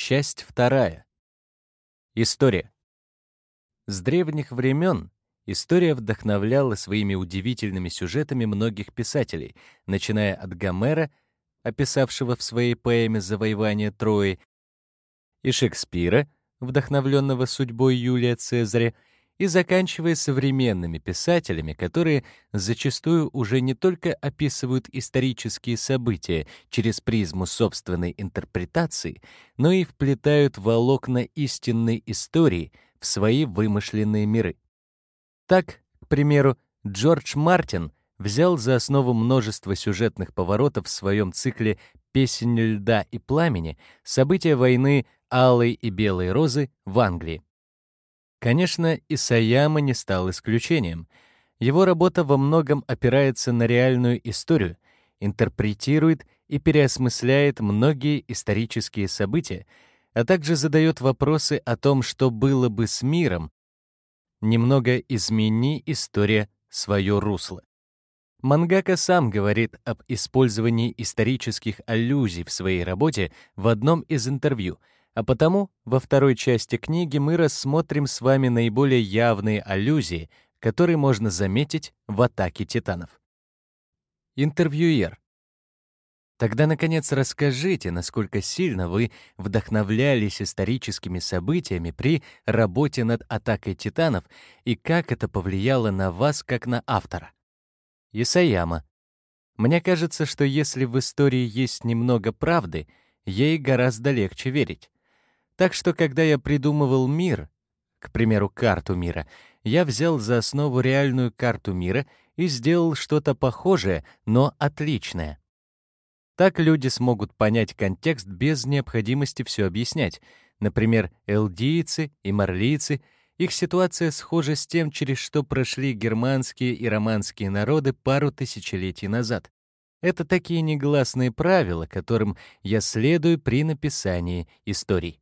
Часть вторая. История. С древних времен история вдохновляла своими удивительными сюжетами многих писателей, начиная от Гомера, описавшего в своей поэме «Завоевание Трои», и Шекспира, вдохновленного судьбой Юлия Цезаря, и заканчивая современными писателями, которые зачастую уже не только описывают исторические события через призму собственной интерпретации, но и вплетают волокна истинной истории в свои вымышленные миры. Так, к примеру, Джордж Мартин взял за основу множество сюжетных поворотов в своем цикле «Песень льда и пламени» события войны Алой и Белой Розы в Англии. Конечно, Исаяма не стал исключением. Его работа во многом опирается на реальную историю, интерпретирует и переосмысляет многие исторические события, а также задает вопросы о том, что было бы с миром. Немного измени история свое русло. Мангака сам говорит об использовании исторических аллюзий в своей работе в одном из интервью — а потому во второй части книги мы рассмотрим с вами наиболее явные аллюзии, которые можно заметить в атаке титанов. Интервьюер. Тогда, наконец, расскажите, насколько сильно вы вдохновлялись историческими событиями при работе над атакой титанов и как это повлияло на вас как на автора. Исаяма. Мне кажется, что если в истории есть немного правды, ей гораздо легче верить. Так что, когда я придумывал мир, к примеру, карту мира, я взял за основу реальную карту мира и сделал что-то похожее, но отличное. Так люди смогут понять контекст без необходимости все объяснять. Например, элдийцы и марлийцы — их ситуация схожа с тем, через что прошли германские и романские народы пару тысячелетий назад. Это такие негласные правила, которым я следую при написании историй.